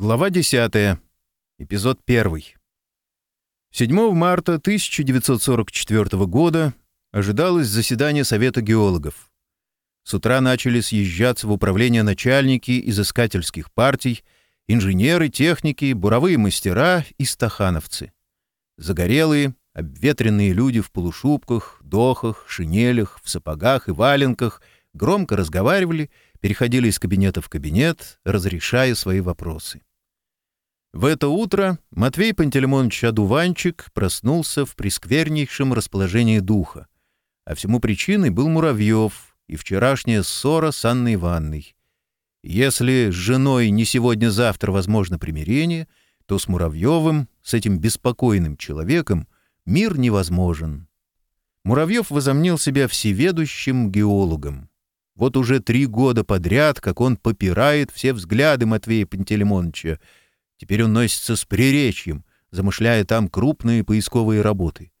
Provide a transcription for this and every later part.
Глава 10. Эпизод 1. 7 марта 1944 года ожидалось заседание Совета геологов. С утра начали съезжаться в управление начальники изыскательских партий, инженеры, техники, буровые мастера и стахановцы. Загорелые, обветренные люди в полушубках, дохах, шинелях, в сапогах и валенках громко разговаривали переходили из кабинета в кабинет, разрешая свои вопросы. В это утро Матвей Пантелеймонович Адуванчик проснулся в пресквернейшем расположении духа. А всему причиной был Муравьев и вчерашняя ссора с Анной Ивановной. Если с женой не сегодня-завтра возможно примирение, то с Муравьевым, с этим беспокойным человеком, мир невозможен. Муравьев возомнил себя всеведущим геологом. Вот уже три года подряд, как он попирает все взгляды Матвея Пантелеймоновича, Теперь он носится с приречьем, замышляя там крупные поисковые работы.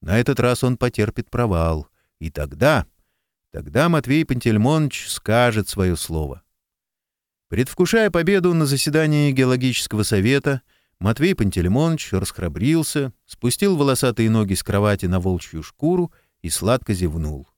На этот раз он потерпит провал. И тогда... Тогда Матвей Пантельмонович скажет свое слово. Предвкушая победу на заседании геологического совета, Матвей Пантелеймонович расхрабрился, спустил волосатые ноги с кровати на волчью шкуру и сладко зевнул.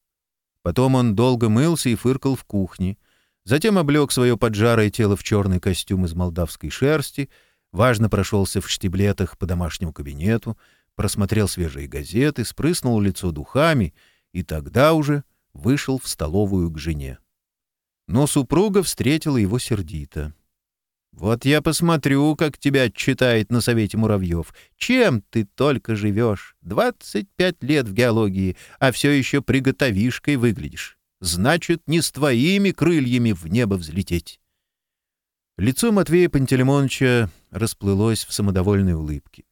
Потом он долго мылся и фыркал в кухне, Затем облег свое поджарое тело в черный костюм из молдавской шерсти, важно прошелся в штиблетах по домашнему кабинету, просмотрел свежие газеты, спрыснул лицо духами и тогда уже вышел в столовую к жене. Но супруга встретила его сердито. «Вот я посмотрю, как тебя читает на совете муравьев. Чем ты только живешь? Двадцать пять лет в геологии, а все еще приготовишкой выглядишь» значит, не с твоими крыльями в небо взлететь. Лицо Матвея Пантелеймоновича расплылось в самодовольной улыбке.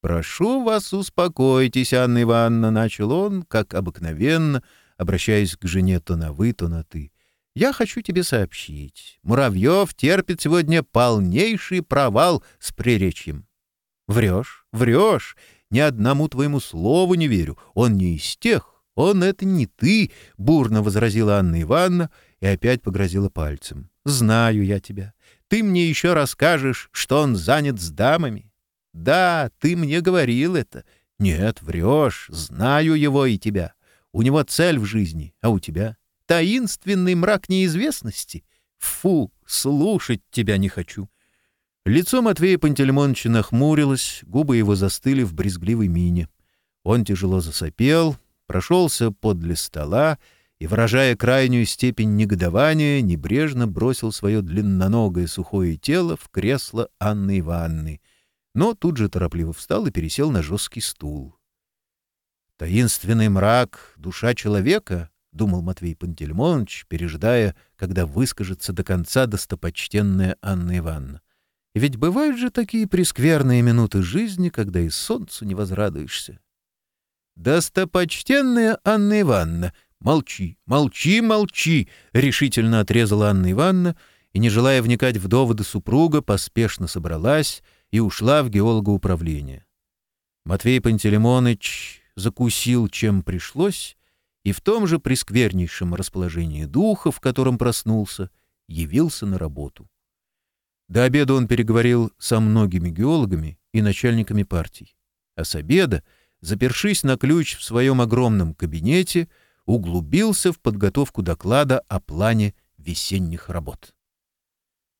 «Прошу вас, успокойтесь, Анна Ивановна», — начал он, как обыкновенно, обращаясь к жене то на «вы», то на «ты». «Я хочу тебе сообщить. Муравьев терпит сегодня полнейший провал с преречьем. «Врешь, врешь. Ни одному твоему слову не верю. Он не из тех, «Он это не ты!» — бурно возразила Анна Ивановна и опять погрозила пальцем. «Знаю я тебя. Ты мне еще расскажешь, что он занят с дамами. Да, ты мне говорил это. Нет, врешь. Знаю его и тебя. У него цель в жизни, а у тебя таинственный мрак неизвестности. Фу, слушать тебя не хочу». Лицо Матвея Пантельмоновича нахмурилось, губы его застыли в брезгливой мине. Он тяжело засопел, прошелся подле стола и, выражая крайнюю степень негодования, небрежно бросил свое длинноногое сухое тело в кресло Анны Ивановны, но тут же торопливо встал и пересел на жесткий стул. «Таинственный мрак — душа человека», — думал Матвей Пантельмонович, пережидая, когда выскажется до конца достопочтенная Анна Ивановна. «Ведь бывают же такие прескверные минуты жизни, когда и солнцу не возрадуешься». «Достопочтенная Анна Ивановна, молчи, молчи, молчи!» — решительно отрезала Анна Ивановна и, не желая вникать в доводы супруга, поспешно собралась и ушла в геологоуправление. Матвей Пантелеймоныч закусил, чем пришлось, и в том же пресквернейшем расположении духа, в котором проснулся, явился на работу. До обеда он переговорил со многими геологами и начальниками партий. А с обеда — запершись на ключ в своем огромном кабинете, углубился в подготовку доклада о плане весенних работ.